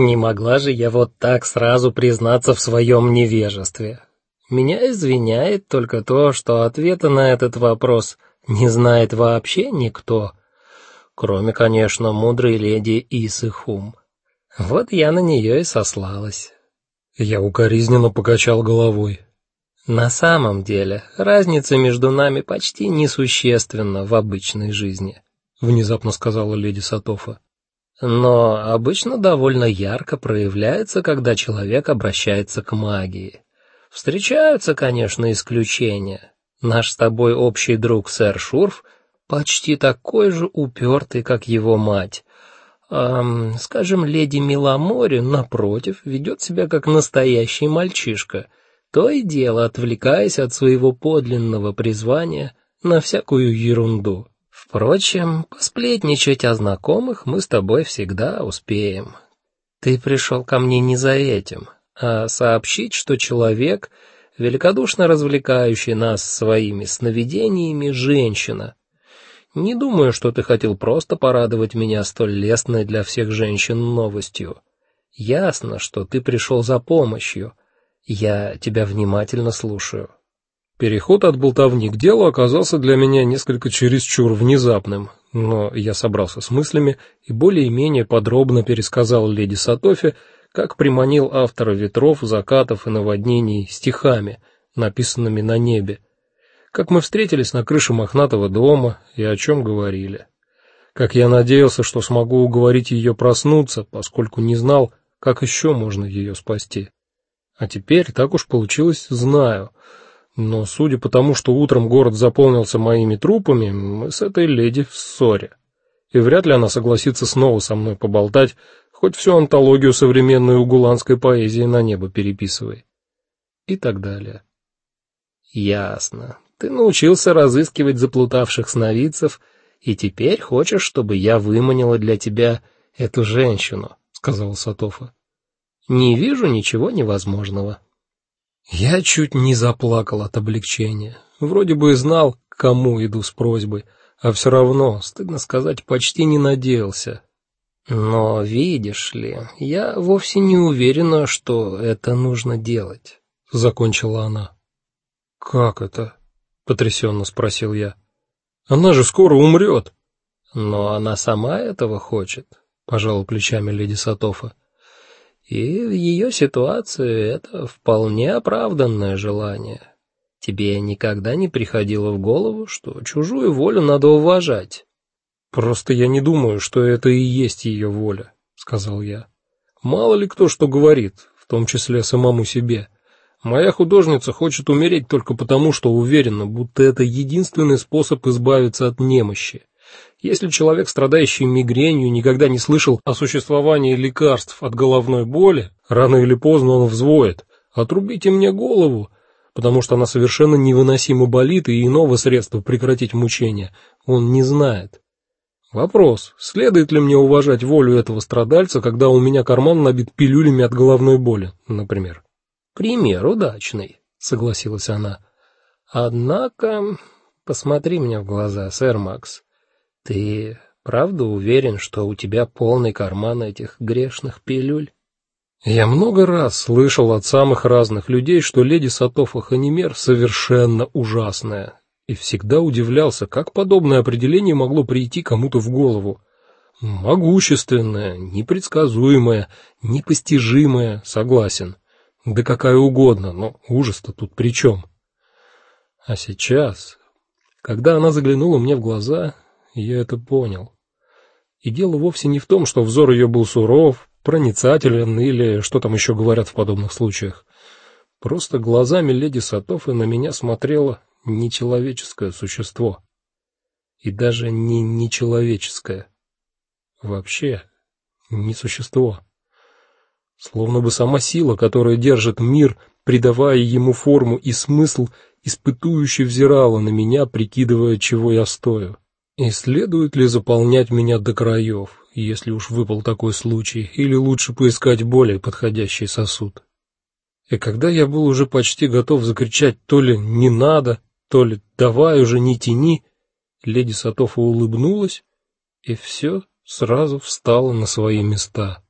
Не могла же я вот так сразу признаться в своем невежестве. Меня извиняет только то, что ответа на этот вопрос не знает вообще никто, кроме, конечно, мудрой леди Исыхум. Вот я на нее и сослалась. Я укоризненно покачал головой. На самом деле, разница между нами почти несущественна в обычной жизни, внезапно сказала леди Сатофа. Но обычно довольно ярко проявляется, когда человек обращается к магии. Встречаются, конечно, исключения. Наш с тобой общий друг сэр Шурф почти такой же упертый, как его мать. Эм, скажем, леди Миламори напротив ведет себя как настоящий мальчишка, то и дело отвлекаясь от своего подлинного призвания на всякую ерунду. Впрочем, посплетничать о знакомых мы с тобой всегда успеем. Ты пришел ко мне не за этим, а сообщить, что человек, великодушно развлекающий нас своими сновидениями, женщина. Не думаю, что ты хотел просто порадовать меня столь лестной для всех женщин новостью. Ясно, что ты пришел за помощью. Я тебя внимательно слушаю. Переход от болтовни к делу оказался для меня несколько чересчур внезапным, но я собрался с мыслями и более-менее подробно пересказал леди Сатофи, как приманил автора ветров, закатов и наводнений стихами, написанными на небе. Как мы встретились на крыше мохнатого дома и о чем говорили. Как я надеялся, что смогу уговорить ее проснуться, поскольку не знал, как еще можно ее спасти. А теперь так уж получилось, знаю. Но судя по тому, что утром город заполнился моими трупами, мы с этой леди в ссоре. И вряд ли она согласится снова со мной поболтать, хоть всю антологию современной угуланской поэзии на небо переписывай. И так далее. Ясно. Ты научился разыскивать заплутавших сновидцев, и теперь хочешь, чтобы я выманила для тебя эту женщину, сказал Сатофа. Не вижу ничего невозможного. Я чуть не заплакал от облегчения. Вроде бы и знал, к кому иду с просьбой, а все равно, стыдно сказать, почти не надеялся. Но видишь ли, я вовсе не уверена, что это нужно делать, закончила она. Как это? потрясенно спросил я. Она же скоро умрет. Но она сама этого хочет, пожал плечами леди Сатофа. И в ее ситуации это вполне оправданное желание. Тебе никогда не приходило в голову, что чужую волю надо уважать? Просто я не думаю, что это и есть ее воля, сказал я. Мало ли кто что говорит, в том числе самому себе. Моя художница хочет умереть только потому, что уверена, будто это единственный способ избавиться от немощи. Если человек, страдающий мигренью, никогда не слышал о существовании лекарств от головной боли, рано или поздно он взвоет: "Отрубите мне голову", потому что она совершенно невыносимо болит, и иного средства прекратить мучения он не знает. Вопрос: следует ли мне уважать волю этого страдальца, когда у меня карман набит пилюлями от головной боли, например? Пример удачный, согласилась она. Однако, посмотри мне в глаза, сэр Макс. Ты правда уверен, что у тебя полный карман этих грешных пилюль? Я много раз слышал от самых разных людей, что леди Сатофа Ханимер совершенно ужасная, и всегда удивлялся, как подобное определение могло прийти кому-то в голову. Могущественная, непредсказуемая, непостижимая, согласен. Да какая угодно, но ужас-то тут при чем? А сейчас, когда она заглянула мне в глаза, я это понял. И дело вовсе не в том, что взор ее был суров, проницателен или что там еще говорят в подобных случаях. Просто глазами леди Сатофы на меня смотрело нечеловеческое существо. И даже не нечеловеческое. Вообще не существо. Словно бы сама сила, которая держит мир, придавая ему форму и смысл, испытующе взирала на меня, прикидывая, чего я стою. И следует ли заполнять меня до краев, если уж выпал такой случай, или лучше поискать более подходящий сосуд? И когда я был уже почти готов закричать то ли не надо, то ли давай уже не тяни, леди Сатофа улыбнулась, и все сразу встало на свои места.